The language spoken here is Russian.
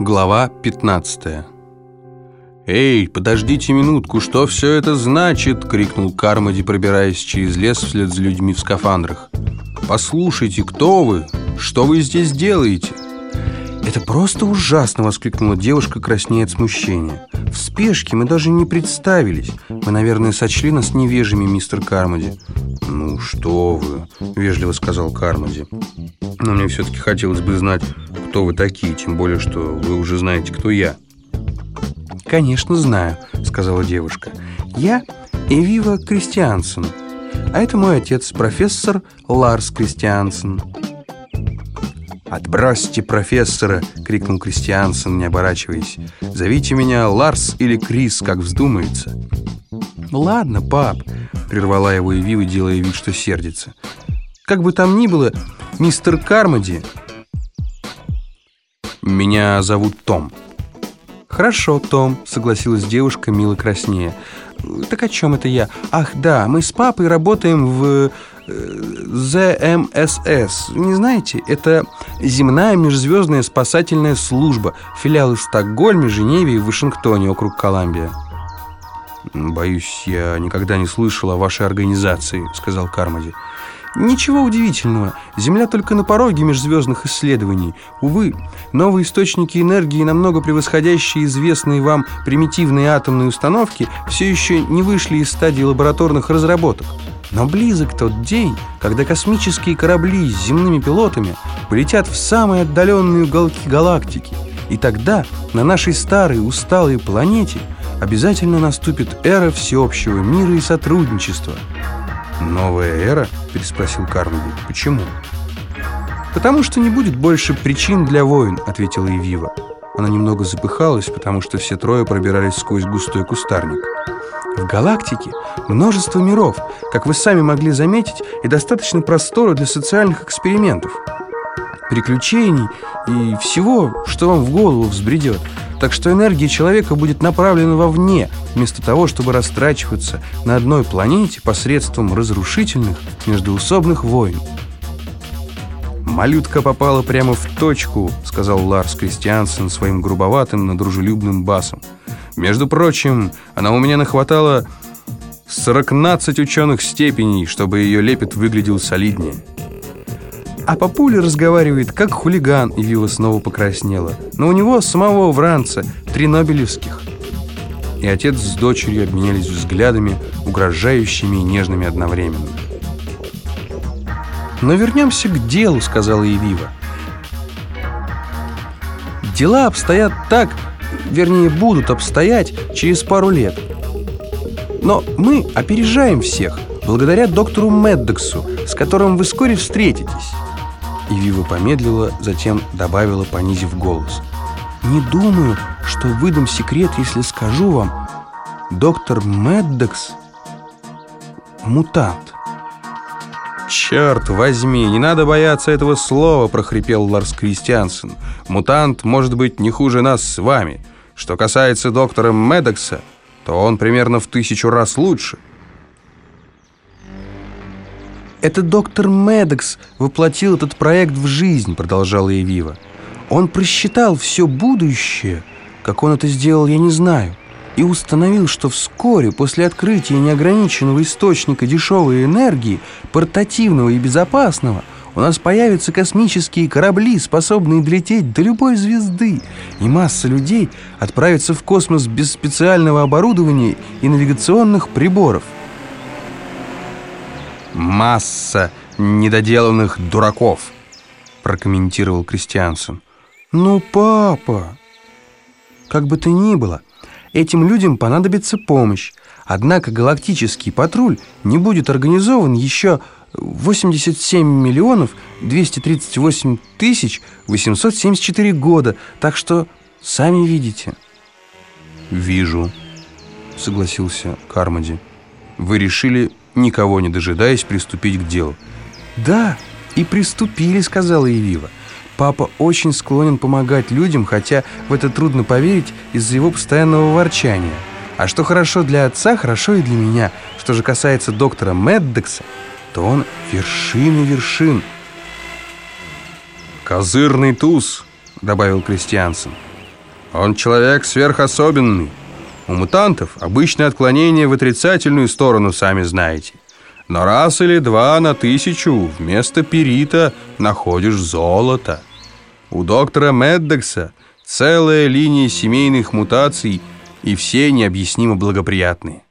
Глава 15 «Эй, подождите минутку, что все это значит?» — крикнул Кармоди, пробираясь через лес вслед за людьми в скафандрах. «Послушайте, кто вы? Что вы здесь делаете?» «Это просто ужасно!» — воскликнула девушка, краснея от смущения. «В спешке мы даже не представились. Вы, наверное, сочли нас невежими, мистер Кармоди». «Ну что вы!» — вежливо сказал Кармоди. «Но мне все-таки хотелось бы знать, кто вы такие, тем более, что вы уже знаете, кто я». «Конечно, знаю», — сказала девушка. «Я Эвива Кристиансен, а это мой отец, профессор Ларс Кристиансен». «Отбросьте профессора!» — крикнул Кристиансен, не оборачиваясь. «Зовите меня Ларс или Крис, как вздумается». «Ладно, пап», — прервала его Эвива, делая вид, что сердится. «Как бы там ни было, мистер Кармоди...» «Меня зовут Том». «Хорошо, Том», — согласилась девушка, мило краснее. «Так о чем это я? Ах, да, мы с папой работаем в... ЗМСС. Не знаете, это земная межзвездная спасательная служба. Филиалы в Стокгольме, Женеве и Вашингтоне, округ Колумбия. «Боюсь, я никогда не слышал о вашей организации», — сказал Кармоди. Ничего удивительного. Земля только на пороге межзвездных исследований. Увы, новые источники энергии, намного превосходящие известные вам примитивные атомные установки, все еще не вышли из стадии лабораторных разработок. Но близок тот день, когда космические корабли с земными пилотами полетят в самые отдаленные уголки галактики. И тогда на нашей старой усталой планете обязательно наступит эра всеобщего мира и сотрудничества – «Новая эра?» – переспросил Карнеги. «Почему?» «Потому что не будет больше причин для войн», – ответила Ивива. Она немного запыхалась, потому что все трое пробирались сквозь густой кустарник. В галактике множество миров, как вы сами могли заметить, и достаточно простора для социальных экспериментов, приключений и всего, что вам в голову взбредет – так что энергия человека будет направлена вовне, вместо того, чтобы растрачиваться на одной планете посредством разрушительных междуусобных войн. «Малютка попала прямо в точку», — сказал Ларс Кристиансен своим грубоватым, но дружелюбным басом. «Между прочим, она у меня нахватала 49 ученых степеней, чтобы ее лепет выглядел солиднее». А папуля разговаривает, как хулиган, и Вива снова покраснела. Но у него самого Вранца три нобелевских. И отец с дочерью обменялись взглядами, угрожающими и нежными одновременно. «Но вернемся к делу», — сказала Евива. «Дела обстоят так, вернее, будут обстоять через пару лет. Но мы опережаем всех, благодаря доктору Меддексу, с которым вы вскоре встретитесь». И Вива помедлила, затем добавила, понизив голос. «Не думаю, что выдам секрет, если скажу вам, доктор Меддекс — мутант». «Черт возьми, не надо бояться этого слова!» — прохрипел Ларс Кристиансен. «Мутант может быть не хуже нас с вами. Что касается доктора Медекса, то он примерно в тысячу раз лучше». «Это доктор Медекс воплотил этот проект в жизнь», — продолжала Эвива. «Он просчитал все будущее, как он это сделал, я не знаю, и установил, что вскоре после открытия неограниченного источника дешевой энергии, портативного и безопасного, у нас появятся космические корабли, способные долететь до любой звезды, и масса людей отправится в космос без специального оборудования и навигационных приборов». «Масса недоделанных дураков», — прокомментировал Кристиансен. «Ну, папа...» «Как бы то ни было, этим людям понадобится помощь. Однако галактический патруль не будет организован еще 87 миллионов 238 тысяч 874 года, так что сами видите». «Вижу», — согласился Кармоди. «Вы решили никого не дожидаясь, приступить к делу. «Да, и приступили», — сказала Евива. «Папа очень склонен помогать людям, хотя в это трудно поверить из-за его постоянного ворчания. А что хорошо для отца, хорошо и для меня. Что же касается доктора Меддекса, то он вершина вершин». «Козырный туз», — добавил Кристиансен. Он человек сверхособенный. У мутантов обычное отклонение в отрицательную сторону, сами знаете. Но раз или два на тысячу вместо перита находишь золото. У доктора Меддекса целая линия семейных мутаций и все необъяснимо благоприятные.